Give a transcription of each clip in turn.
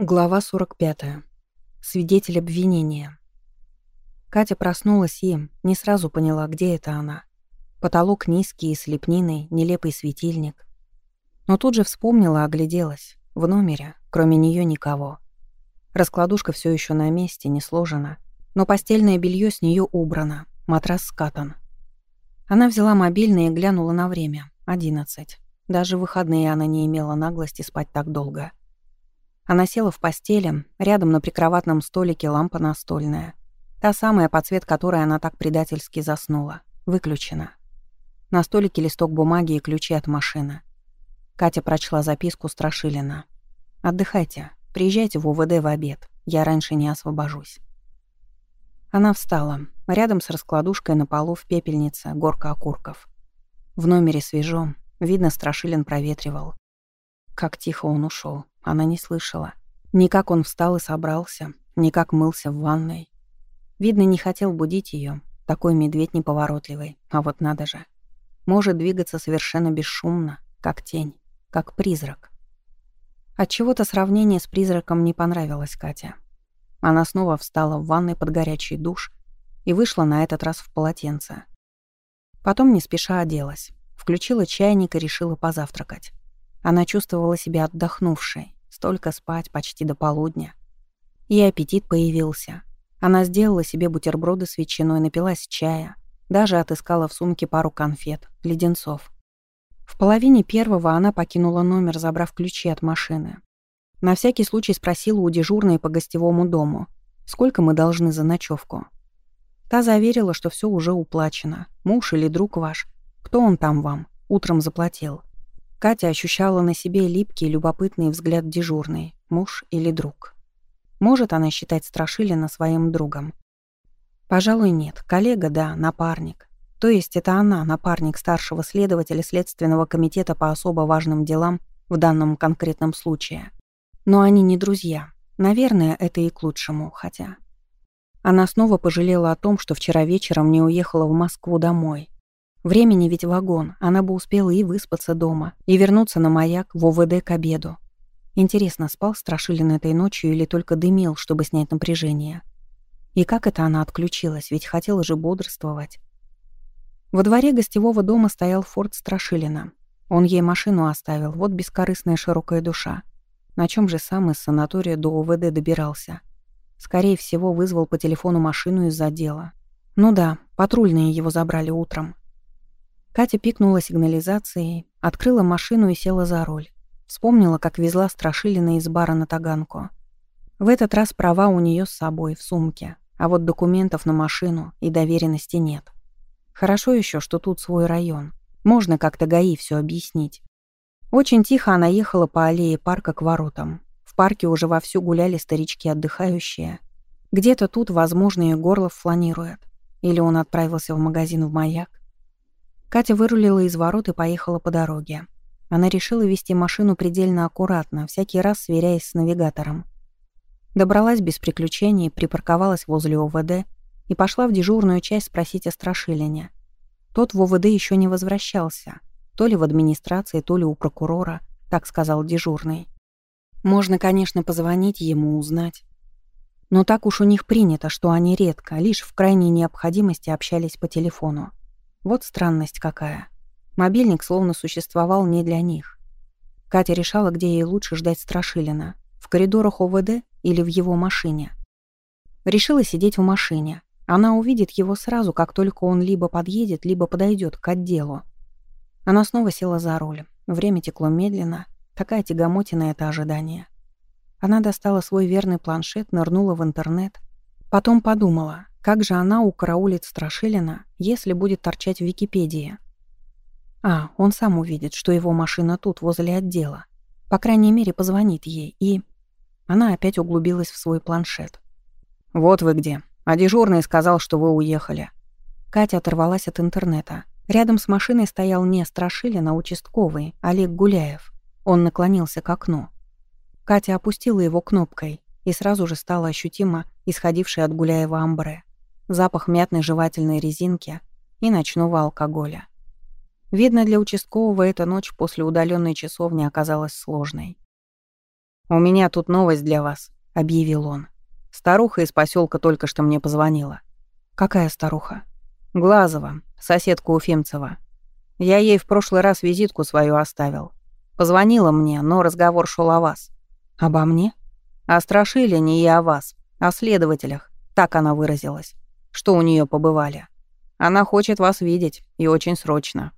Глава 45. Свидетель обвинения. Катя проснулась и не сразу поняла, где это она. Потолок низкий, с лепниной, нелепый светильник. Но тут же вспомнила, огляделась. В номере, кроме нее никого. Раскладушка все еще на месте, не сложена. Но постельное белье с нее убрано, матрас скатан. Она взяла мобильный и глянула на время. Одиннадцать. Даже в выходные она не имела наглости спать так долго. Она села в постели, рядом на прикроватном столике лампа настольная. Та самая, под цвет которой она так предательски заснула. Выключена. На столике листок бумаги и ключи от машины. Катя прочла записку Страшилина. «Отдыхайте. Приезжайте в УВД в обед. Я раньше не освобожусь». Она встала. Рядом с раскладушкой на полу в пепельнице горка окурков. В номере свежо. Видно, Страшилин проветривал. Как тихо он ушел. Она не слышала. Ни как он встал и собрался, ни как мылся в ванной. Видно, не хотел будить ее. Такой медведь неповоротливый. А вот надо же. Может двигаться совершенно бесшумно, как тень, как призрак. Отчего-то сравнение с призраком не понравилось Катя. Она снова встала в ванной под горячий душ и вышла на этот раз в полотенце. Потом не спеша оделась, включила чайник и решила позавтракать. Она чувствовала себя отдохнувшей, Столько спать почти до полудня. И аппетит появился. Она сделала себе бутерброды с ветчиной, напилась чая. Даже отыскала в сумке пару конфет, леденцов. В половине первого она покинула номер, забрав ключи от машины. На всякий случай спросила у дежурной по гостевому дому, сколько мы должны за ночевку. Та заверила, что все уже уплачено. Муж или друг ваш. Кто он там вам? Утром заплатил. Катя ощущала на себе липкий, любопытный взгляд дежурный, муж или друг. Может она считать Страшилина своим другом? Пожалуй, нет. Коллега, да, напарник. То есть это она, напарник старшего следователя Следственного комитета по особо важным делам в данном конкретном случае. Но они не друзья. Наверное, это и к лучшему, хотя... Она снова пожалела о том, что вчера вечером не уехала в Москву домой, Времени ведь вагон, она бы успела и выспаться дома, и вернуться на маяк в ОВД к обеду. Интересно, спал Страшилин этой ночью или только дымил, чтобы снять напряжение? И как это она отключилась, ведь хотела же бодрствовать. Во дворе гостевого дома стоял форт Страшилина. Он ей машину оставил, вот бескорыстная широкая душа. На чем же сам из санатория до ОВД добирался? Скорее всего, вызвал по телефону машину из-за дела. Ну да, патрульные его забрали утром. Катя пикнула сигнализацией, открыла машину и села за руль. Вспомнила, как везла Страшилина из бара на Таганку. В этот раз права у нее с собой, в сумке, а вот документов на машину и доверенности нет. Хорошо еще, что тут свой район. Можно как-то ГАИ все объяснить. Очень тихо она ехала по аллее парка к воротам. В парке уже вовсю гуляли старички отдыхающие. Где-то тут, возможно, и Горлов фланирует. Или он отправился в магазин в маяк. Катя вырулила из ворот и поехала по дороге. Она решила вести машину предельно аккуратно, всякий раз сверяясь с навигатором. Добралась без приключений, припарковалась возле ОВД и пошла в дежурную часть спросить о Страшилине. Тот в ОВД еще не возвращался. То ли в администрации, то ли у прокурора, так сказал дежурный. Можно, конечно, позвонить ему, узнать. Но так уж у них принято, что они редко, лишь в крайней необходимости общались по телефону. Вот странность какая. Мобильник словно существовал не для них. Катя решала, где ей лучше ждать Страшилина. В коридорах ОВД или в его машине. Решила сидеть в машине. Она увидит его сразу, как только он либо подъедет, либо подойдет к отделу. Она снова села за руль. Время текло медленно. Такая тягомотина это ожидание. Она достала свой верный планшет, нырнула в интернет. Потом подумала, как же она укараулит Страшилина, если будет торчать в Википедии? А, он сам увидит, что его машина тут, возле отдела. По крайней мере, позвонит ей, и... Она опять углубилась в свой планшет. «Вот вы где. А дежурный сказал, что вы уехали». Катя оторвалась от интернета. Рядом с машиной стоял не Страшилин, а участковый, Олег Гуляев. Он наклонился к окну. Катя опустила его кнопкой, и сразу же стало ощутимо исходившее от Гуляева амбре запах мятной жевательной резинки и ночного алкоголя. Видно, для участкового эта ночь после удаленной часовни оказалась сложной. «У меня тут новость для вас», — объявил он. «Старуха из поселка только что мне позвонила». «Какая старуха?» «Глазова, соседка Уфимцева. Я ей в прошлый раз визитку свою оставил. Позвонила мне, но разговор шел о вас». «Обо мне?» «О Страшилине и о вас, о следователях», так она выразилась, что у нее побывали. Она хочет вас видеть, и очень срочно».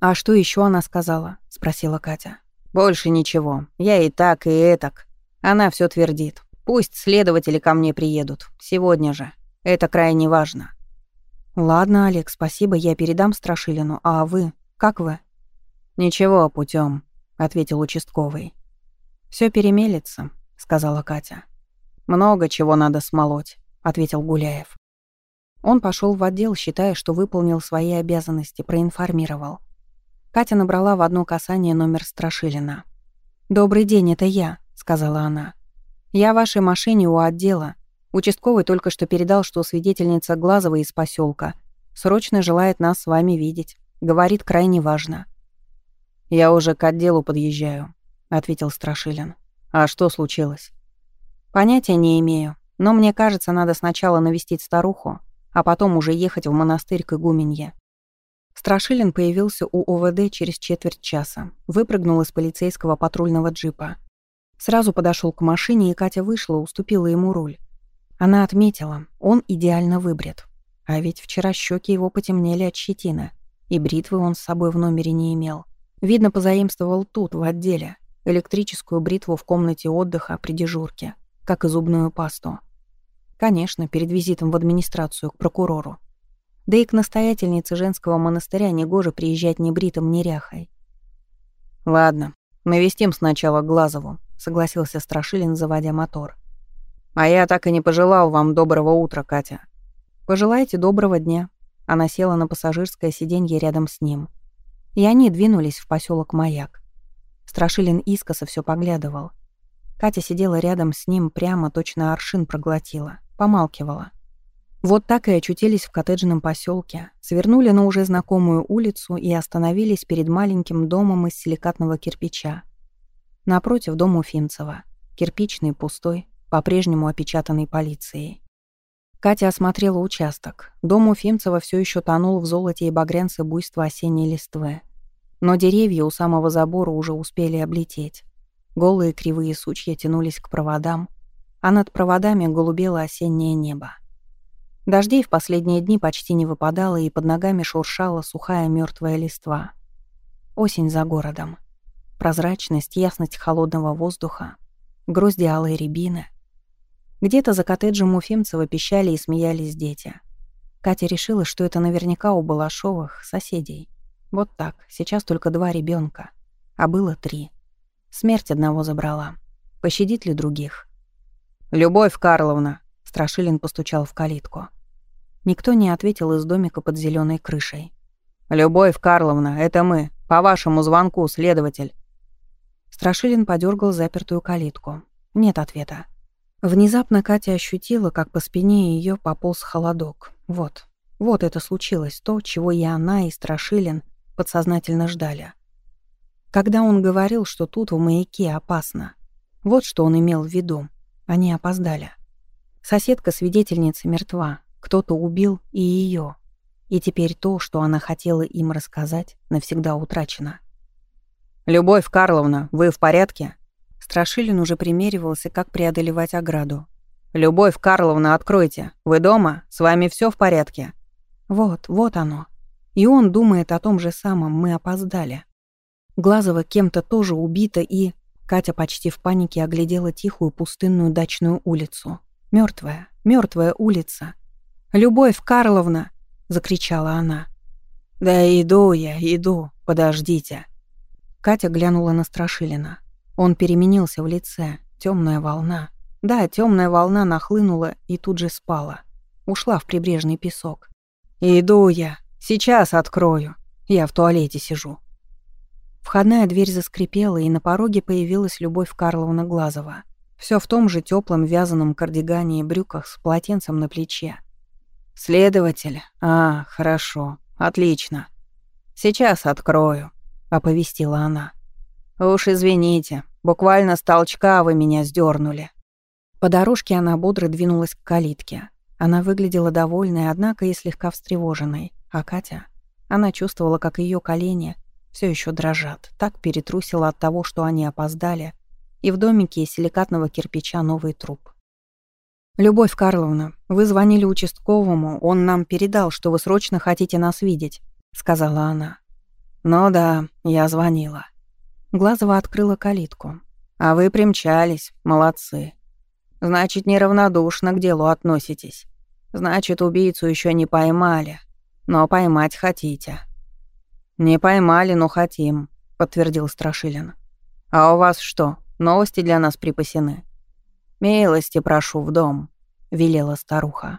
«А что еще она сказала?» — спросила Катя. «Больше ничего. Я и так, и этак. Она все твердит. Пусть следователи ко мне приедут. Сегодня же. Это крайне важно». «Ладно, Олег, спасибо, я передам Страшилину. А вы? Как вы?» «Ничего, путем, ответил участковый. Все перемелется», — сказала Катя. «Много чего надо смолоть», — ответил Гуляев. Он пошел в отдел, считая, что выполнил свои обязанности, проинформировал. Катя набрала в одно касание номер Страшилина. «Добрый день, это я», — сказала она. «Я в вашей машине у отдела. Участковый только что передал, что свидетельница Глазова из поселка срочно желает нас с вами видеть. Говорит, крайне важно». «Я уже к отделу подъезжаю», — ответил Страшилин. «А что случилось?» «Понятия не имею, но мне кажется, надо сначала навестить старуху, а потом уже ехать в монастырь к игуменье. Страшилин появился у ОВД через четверть часа. Выпрыгнул из полицейского патрульного джипа. Сразу подошел к машине, и Катя вышла, уступила ему руль. Она отметила, он идеально выбрит. А ведь вчера щеки его потемнели от щетины, и бритвы он с собой в номере не имел. Видно, позаимствовал тут, в отделе, электрическую бритву в комнате отдыха при дежурке, как и зубную пасту. Конечно, перед визитом в администрацию к прокурору. Да и к настоятельнице женского монастыря негоже приезжать ни бритым, ни ряхой. «Ладно, навестим сначала Глазову», — согласился Страшилин, заводя мотор. «А я так и не пожелал вам доброго утра, Катя». «Пожелайте доброго дня». Она села на пассажирское сиденье рядом с ним. И они двинулись в поселок Маяк. Страшилин искоса все поглядывал. Катя сидела рядом с ним, прямо точно аршин проглотила, помалкивала. Вот так и очутились в коттеджном поселке, свернули на уже знакомую улицу и остановились перед маленьким домом из силикатного кирпича. Напротив дом Уфимцева. Кирпичный, пустой, по-прежнему опечатанный полицией. Катя осмотрела участок. Дом Уфимцева все еще тонул в золоте и багрянце буйства осенней листвы. Но деревья у самого забора уже успели облететь. Голые кривые сучья тянулись к проводам, а над проводами голубело осеннее небо. Дождей в последние дни почти не выпадало, и под ногами шуршала сухая мертвая листва. Осень за городом. Прозрачность, ясность холодного воздуха, грозди алой рябины. Где-то за коттеджем Уфимцева пищали и смеялись дети. Катя решила, что это наверняка у Балашовых, соседей. Вот так, сейчас только два ребенка, а было три. Смерть одного забрала. Пощадит ли других? «Любовь Карловна!» Страшилин постучал в калитку. Никто не ответил из домика под зеленой крышей. «Любовь Карловна, это мы. По вашему звонку, следователь». Страшилин подергал запертую калитку. Нет ответа. Внезапно Катя ощутила, как по спине ее пополз холодок. Вот. Вот это случилось, то, чего и она, и Страшилин подсознательно ждали. Когда он говорил, что тут в маяке опасно. Вот что он имел в виду. Они опоздали. Соседка-свидетельница мертва. Кто-то убил и ее. И теперь то, что она хотела им рассказать, навсегда утрачено. «Любовь Карловна, вы в порядке?» Страшилин уже примеривался, как преодолевать ограду. «Любовь Карловна, откройте. Вы дома? С вами все в порядке?» «Вот, вот оно. И он думает о том же самом, мы опоздали. Глазова кем-то тоже убита и...» Катя почти в панике оглядела тихую пустынную дачную улицу. Мертвая, мертвая улица. «Любовь Карловна!» — закричала она. «Да иду я, иду, подождите». Катя глянула на Страшилина. Он переменился в лице. Темная волна. Да, темная волна нахлынула и тут же спала. Ушла в прибрежный песок. «Иду я. Сейчас открою. Я в туалете сижу». Входная дверь заскрипела, и на пороге появилась Любовь Карловна Глазова. Все в том же теплом вязаном кардигане и брюках с полотенцем на плече. «Следователь? А, хорошо. Отлично. Сейчас открою», — оповестила она. «Уж извините, Буквально с толчка вы меня сдернули. По дорожке она бодро двинулась к калитке. Она выглядела довольной, однако и слегка встревоженной. А Катя? Она чувствовала, как ее колени все еще дрожат. Так перетрусила от того, что они опоздали. И в домике из силикатного кирпича новый труп. «Любовь Карловна, вы звонили участковому, он нам передал, что вы срочно хотите нас видеть», — сказала она. «Ну да, я звонила». Глазова открыла калитку. «А вы примчались, молодцы. Значит, неравнодушно к делу относитесь. Значит, убийцу еще не поймали, но поймать хотите». «Не поймали, но хотим», — подтвердил Страшилин. «А у вас что, новости для нас припасены?» «Милости прошу в дом», — велела старуха.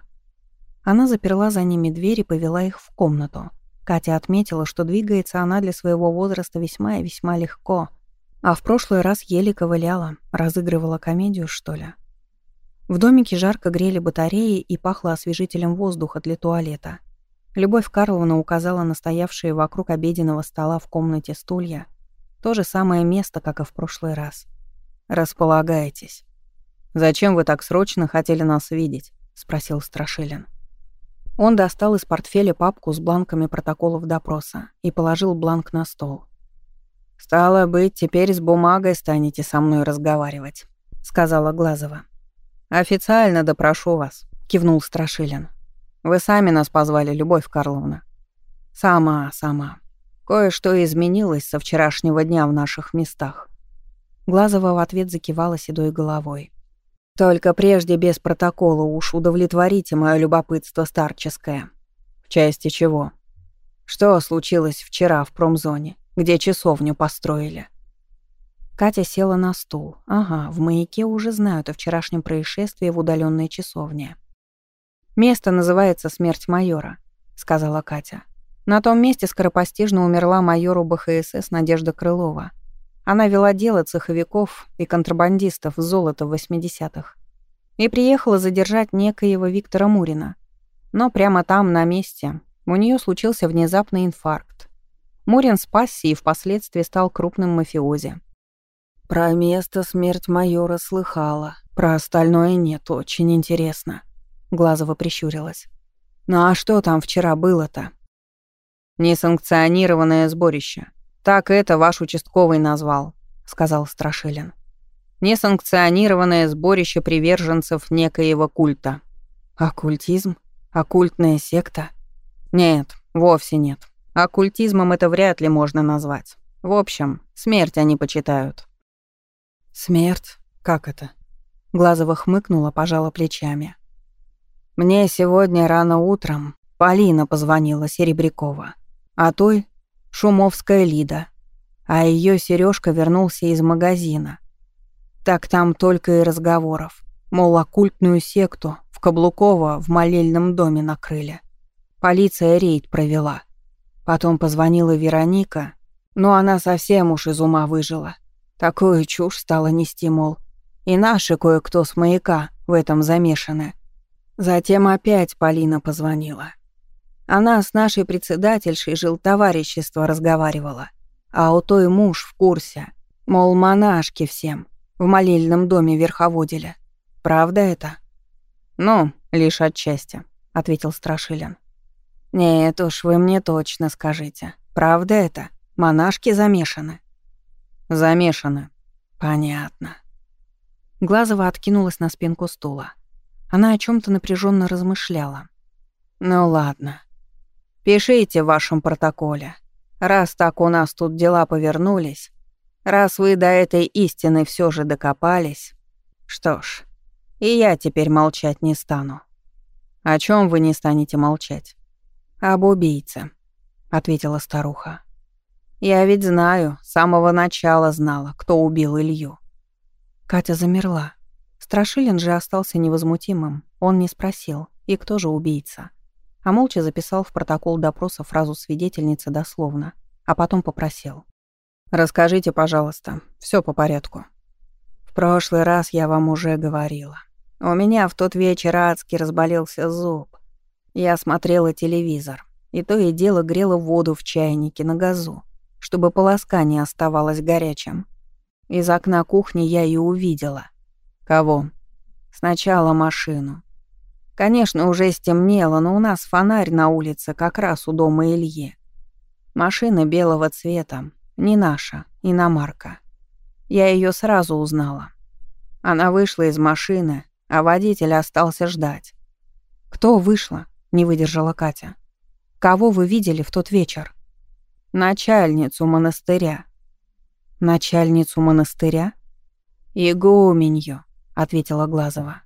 Она заперла за ними дверь и повела их в комнату. Катя отметила, что двигается она для своего возраста весьма и весьма легко, а в прошлый раз еле ковыляла, разыгрывала комедию, что ли. В домике жарко грели батареи и пахло освежителем воздуха для туалета. Любовь Карловна указала на стоявшие вокруг обеденного стола в комнате стулья. То же самое место, как и в прошлый раз. «Располагайтесь». «Зачем вы так срочно хотели нас видеть?» — спросил Страшилин. Он достал из портфеля папку с бланками протоколов допроса и положил бланк на стол. «Стало быть, теперь с бумагой станете со мной разговаривать», — сказала Глазова. «Официально допрошу вас», — кивнул Страшилин. «Вы сами нас позвали, Любовь Карловна». «Сама, сама. Кое-что изменилось со вчерашнего дня в наших местах». Глазова в ответ закивала седой головой. Только прежде без протокола уж удовлетворите мое любопытство старческое. В части чего? Что случилось вчера в промзоне, где часовню построили? Катя села на стул. Ага, в маяке уже знают о вчерашнем происшествии в удаленной часовне. «Место называется «Смерть майора», — сказала Катя. На том месте скоропостижно умерла майору БХСС Надежда Крылова — она вела дело цеховиков и контрабандистов золота в 80-х. И приехала задержать некоего Виктора Мурина. Но прямо там, на месте, у нее случился внезапный инфаркт. Мурин спасся и впоследствии стал крупным мафиози. «Про место смерть майора слыхала. Про остальное нет, очень интересно». Глазова прищурилась. «Ну а что там вчера было-то?» «Несанкционированное сборище. «Так это ваш участковый назвал», — сказал Страшилин. «Несанкционированное сборище приверженцев некоего культа». «Оккультизм? Оккультная секта?» «Нет, вовсе нет. Оккультизмом это вряд ли можно назвать. В общем, смерть они почитают». «Смерть? Как это?» Глазова хмыкнула, пожала плечами. «Мне сегодня рано утром Полина позвонила Серебрякова. А той Шумовская Лида. А ее Сережка вернулся из магазина. Так там только и разговоров. Мол, оккультную секту в Каблуково в молельном доме накрыли. Полиция рейд провела. Потом позвонила Вероника, но она совсем уж из ума выжила. Такую чушь стала нести, мол. И наши кое-кто с маяка в этом замешаны. Затем опять Полина позвонила. Она с нашей председательшей жил товарищество разговаривала. А у той муж в курсе. Мол, монашки всем. В молельном доме верховодили. Правда это? Ну, лишь отчасти, ответил Страшилин. Нет уж, вы мне точно скажите. Правда это? Монашки замешаны? Замешаны. Понятно. Глазова откинулась на спинку стула. Она о чем то напряженно размышляла. Ну ладно. Пишите в вашем протоколе. Раз так у нас тут дела повернулись, раз вы до этой истины все же докопались, что ж, и я теперь молчать не стану. О чем вы не станете молчать? Об убийце, ответила старуха. Я ведь знаю, с самого начала знала, кто убил Илью. Катя замерла. Страшилин же остался невозмутимым. Он не спросил, и кто же убийца а молча записал в протокол допроса фразу свидетельницы дословно, а потом попросил. «Расскажите, пожалуйста, все по порядку». «В прошлый раз я вам уже говорила. У меня в тот вечер адски разболелся зуб. Я смотрела телевизор, и то и дело грела воду в чайнике на газу, чтобы полоска не оставалась горячим. Из окна кухни я и увидела. Кого? Сначала машину. Конечно, уже стемнело, но у нас фонарь на улице как раз у дома Ильи. Машина белого цвета, не наша, иномарка. Я ее сразу узнала. Она вышла из машины, а водитель остался ждать. «Кто вышла?» — не выдержала Катя. «Кого вы видели в тот вечер?» «Начальницу монастыря». «Начальницу монастыря?» «Игуменью», — ответила Глазова.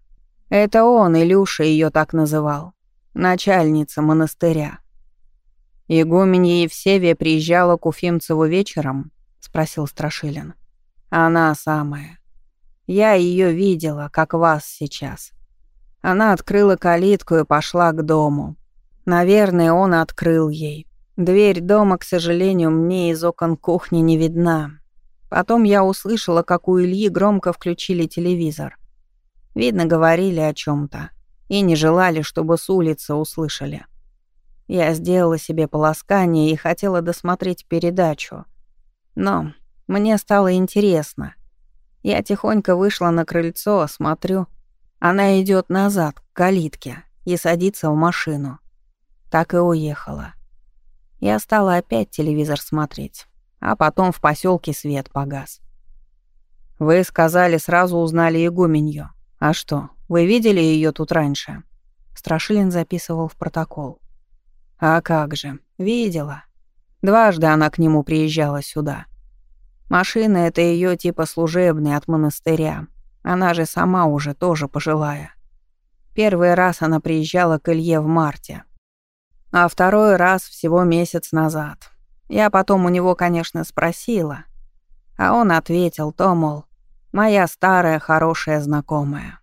«Это он, Илюша, ее так называл. Начальница монастыря». «Игуменья Евсевия приезжала к Уфимцеву вечером?» — спросил Страшилин. «Она самая. Я ее видела, как вас сейчас. Она открыла калитку и пошла к дому. Наверное, он открыл ей. Дверь дома, к сожалению, мне из окон кухни не видна. Потом я услышала, как у Ильи громко включили телевизор. Видно, говорили о чем то и не желали, чтобы с улицы услышали. Я сделала себе полоскание и хотела досмотреть передачу. Но мне стало интересно. Я тихонько вышла на крыльцо, смотрю — она идет назад, к калитке, и садится в машину. Так и уехала. Я стала опять телевизор смотреть, а потом в поселке свет погас. Вы сказали, сразу узнали игуменью. А что, вы видели ее тут раньше? Страшилин записывал в протокол. А как же, видела. Дважды она к нему приезжала сюда. Машина — это ее типа служебная от монастыря, она же сама уже тоже пожилая. Первый раз она приезжала к Илье в марте. А второй раз всего месяц назад. Я потом у него, конечно, спросила. А он ответил то, мол, моя старая хорошая знакомая.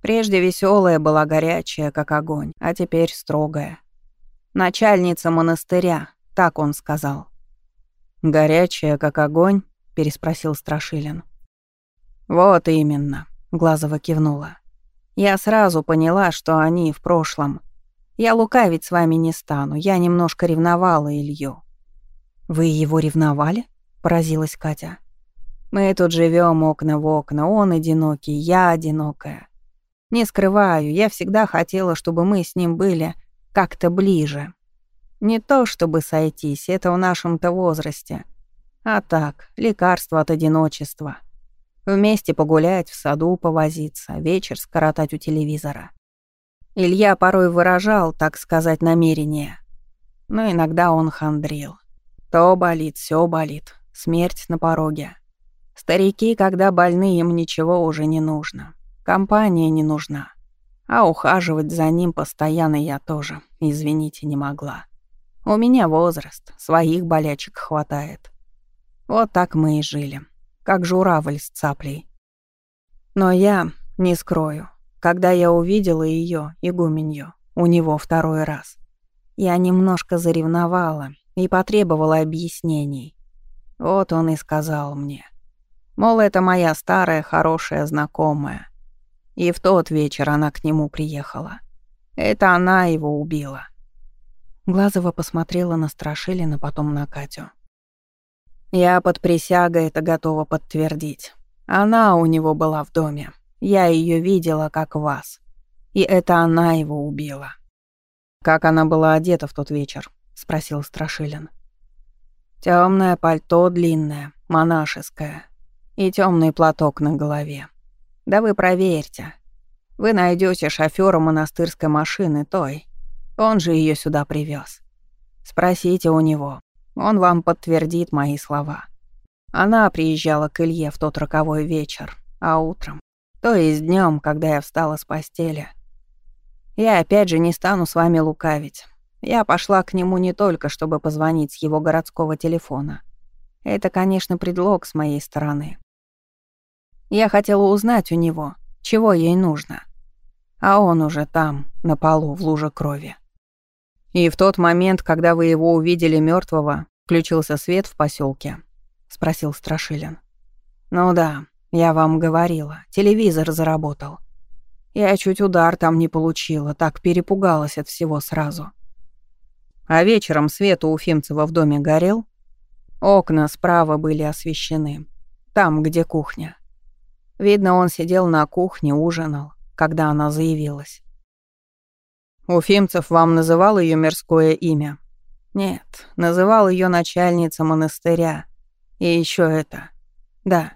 Прежде веселая была горячая, как огонь, а теперь строгая. Начальница монастыря, так он сказал. «Горячая, как огонь?» — переспросил Страшилин. «Вот именно», — Глазова кивнула. «Я сразу поняла, что они в прошлом. Я лукавить с вами не стану, я немножко ревновала Илью». «Вы его ревновали?» — поразилась Катя. «Мы тут живем окна в окна, он одинокий, я одинокая. Не скрываю, я всегда хотела, чтобы мы с ним были как-то ближе. Не то чтобы сойтись, это в нашем-то возрасте, а так, лекарство от одиночества». Вместе погулять, в саду повозиться, вечер скоротать у телевизора. Илья порой выражал, так сказать, намерение. Но иногда он хандрил. То болит, все болит, смерть на пороге. Старики, когда больны, им ничего уже не нужно. Компания не нужна. А ухаживать за ним постоянно я тоже, извините, не могла. У меня возраст, своих болячек хватает. Вот так мы и жили как журавль с цаплей. Но я, не скрою, когда я увидела ее, игуменью, у него второй раз, я немножко заревновала и потребовала объяснений. Вот он и сказал мне. Мол, это моя старая хорошая знакомая. И в тот вечер она к нему приехала. Это она его убила. Глазова посмотрела на Страшилина, потом на Катю. Я под присягой это готова подтвердить. Она у него была в доме. Я ее видела, как вас. И это она его убила. Как она была одета в тот вечер? спросил Страшилин. Темное пальто длинное, монашеское, и темный платок на голове. Да вы проверьте. Вы найдете шофера монастырской машины той. Он же ее сюда привез. Спросите у него, он вам подтвердит мои слова. Она приезжала к Илье в тот роковой вечер, а утром, то есть днем, когда я встала с постели. Я опять же не стану с вами лукавить. Я пошла к нему не только, чтобы позвонить с его городского телефона. Это, конечно, предлог с моей стороны. Я хотела узнать у него, чего ей нужно. А он уже там, на полу, в луже крови. И в тот момент, когда вы его увидели мертвого, включился свет в поселке? спросил Страшилин. Ну да, я вам говорила, телевизор заработал. Я чуть удар там не получила, так перепугалась от всего сразу. А вечером свет у Уфимцева в доме горел? Окна справа были освещены. там, где кухня. Видно, он сидел на кухне, ужинал, когда она заявилась. Уфимцев вам называл ее мирское имя? Нет, называл ее начальница монастыря. И еще это. Да,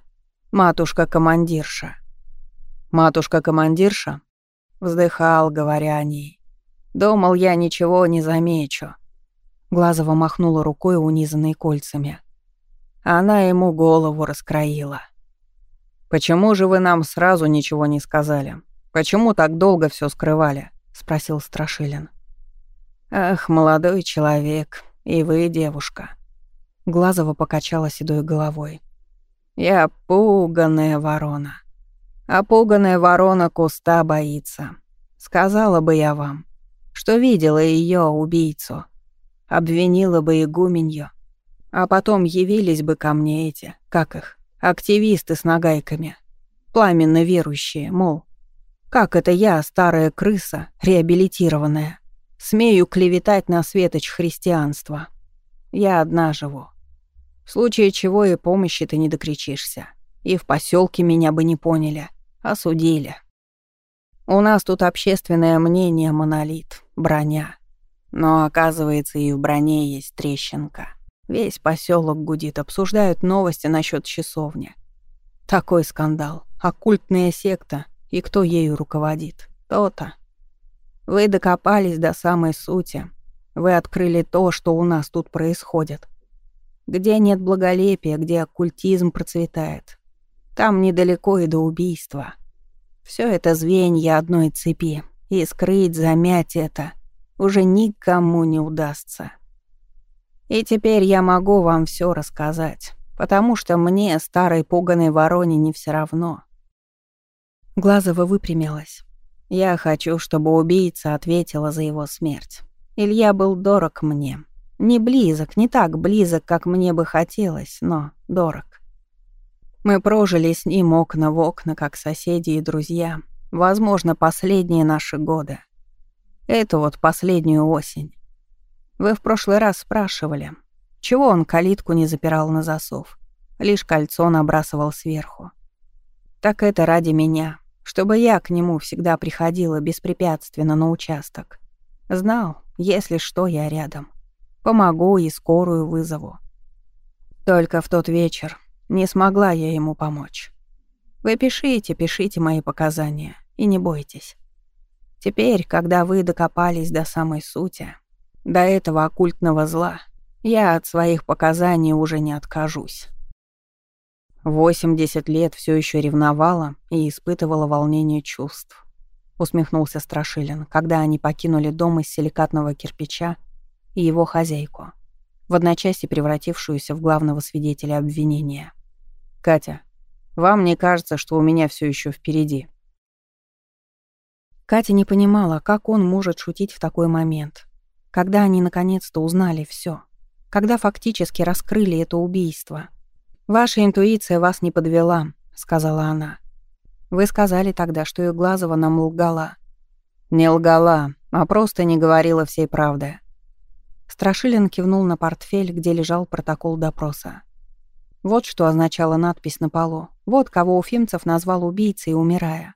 матушка-командирша. Матушка-командирша? Вздыхал, говоря о ней. Думал, я ничего не замечу. Глазова махнула рукой, унизанной кольцами. Она ему голову раскроила. «Почему же вы нам сразу ничего не сказали? Почему так долго все скрывали?» — спросил Страшилин. «Ах, молодой человек, и вы, девушка». Глазова покачала седой головой. «Я пуганая ворона. А пуганая ворона куста боится. Сказала бы я вам, что видела ее убийцу. Обвинила бы игуменью. А потом явились бы ко мне эти, как их, активисты с нагайками. Пламенно верующие, мол, как это я, старая крыса, реабилитированная, смею клеветать на светоч христианства? Я одна живу. В случае чего и помощи ты не докричишься. И в поселке меня бы не поняли, осудили. У нас тут общественное мнение монолит, броня. Но оказывается, и в броне есть трещинка. Весь поселок гудит, обсуждают новости насчет часовни. Такой скандал. Оккультная секта, и кто ею руководит? То-то. Вы докопались до самой сути. Вы открыли то, что у нас тут происходит. Где нет благолепия, где оккультизм процветает. Там недалеко и до убийства. Все это звенья одной цепи, и скрыть, замять это уже никому не удастся. И теперь я могу вам все рассказать, потому что мне, старой пуганой вороне, не все равно. Глазова выпрямилась. Я хочу, чтобы убийца ответила за его смерть. Илья был дорог мне. Не близок, не так близок, как мне бы хотелось, но дорог. Мы прожили с ним окна в окна, как соседи и друзья. Возможно, последние наши годы. Эту вот последнюю осень. Вы в прошлый раз спрашивали, чего он калитку не запирал на засов, лишь кольцо набрасывал сверху. Так это ради меня, чтобы я к нему всегда приходила беспрепятственно на участок. Знал, если что, я рядом. Помогу и скорую вызову. Только в тот вечер не смогла я ему помочь. Вы пишите, пишите мои показания, и не бойтесь. Теперь, когда вы докопались до самой сути, до этого оккультного зла, я от своих показаний уже не откажусь. Восемьдесят лет все еще ревновала и испытывала волнение чувств. Усмехнулся Страшилин, когда они покинули дом из силикатного кирпича и его хозяйку, в одночасье превратившуюся в главного свидетеля обвинения. «Катя, вам не кажется, что у меня все еще впереди?» Катя не понимала, как он может шутить в такой момент, когда они наконец-то узнали все, когда фактически раскрыли это убийство — «Ваша интуиция вас не подвела», — сказала она. «Вы сказали тогда, что Иглазова нам лгала». «Не лгала, а просто не говорила всей правды». Страшилин кивнул на портфель, где лежал протокол допроса. Вот что означала надпись на полу. Вот кого Уфимцев назвал убийцей, умирая.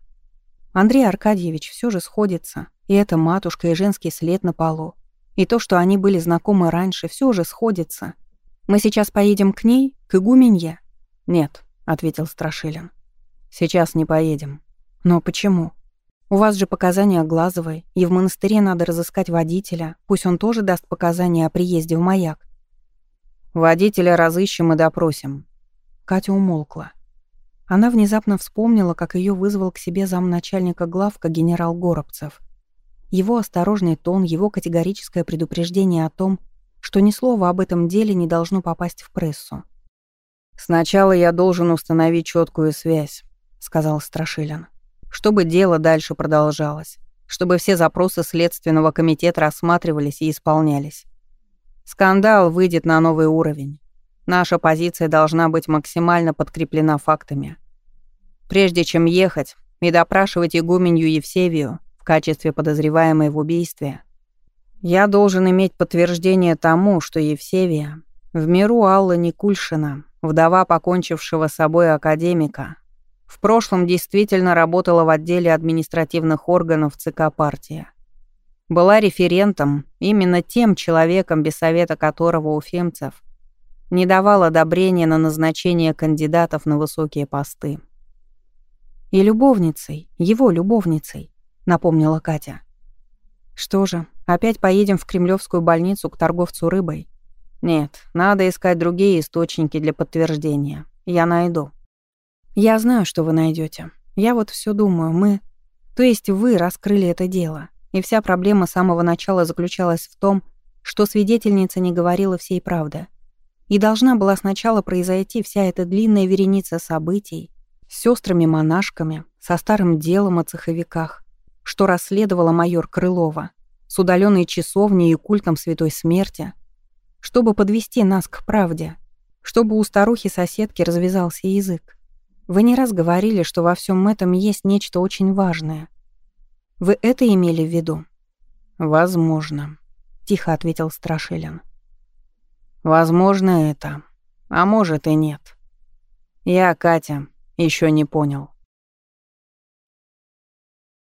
Андрей Аркадьевич все же сходится. И эта матушка, и женский след на полу. И то, что они были знакомы раньше, все же сходится. Мы сейчас поедем к ней, к игуменье?» «Нет», — ответил Страшилин. «Сейчас не поедем». «Но почему? У вас же показания Глазовой, и в монастыре надо разыскать водителя, пусть он тоже даст показания о приезде в маяк». «Водителя разыщем и допросим». Катя умолкла. Она внезапно вспомнила, как ее вызвал к себе замначальника главка генерал Горобцев. Его осторожный тон, его категорическое предупреждение о том, что ни слова об этом деле не должно попасть в прессу. «Сначала я должен установить четкую связь», — сказал Страшилин, «чтобы дело дальше продолжалось, чтобы все запросы Следственного комитета рассматривались и исполнялись. Скандал выйдет на новый уровень. Наша позиция должна быть максимально подкреплена фактами. Прежде чем ехать и допрашивать игуменью Евсевию качестве подозреваемой в убийстве, я должен иметь подтверждение тому, что Евсевия В миру Алла Никульшина, вдова покончившего с собой академика, в прошлом действительно работала в отделе административных органов ЦК партии. Была референтом, именно тем человеком, без совета которого у фемцев не давал одобрения на назначение кандидатов на высокие посты. «И любовницей, его любовницей», — напомнила Катя. «Что же, опять поедем в Кремлевскую больницу к торговцу рыбой?» «Нет, надо искать другие источники для подтверждения. Я найду». «Я знаю, что вы найдете. Я вот все думаю, мы... То есть вы раскрыли это дело, и вся проблема с самого начала заключалась в том, что свидетельница не говорила всей правды. И должна была сначала произойти вся эта длинная вереница событий с сестрами-монашками, со старым делом о цеховиках, что расследовала майор Крылова, с удаленной часовней и культом Святой Смерти, чтобы подвести нас к правде, чтобы у старухи-соседки развязался язык. Вы не раз говорили, что во всем этом есть нечто очень важное. Вы это имели в виду? Возможно, тихо ответил Страшилин. Возможно это, а может и нет. Я, Катя, еще не понял.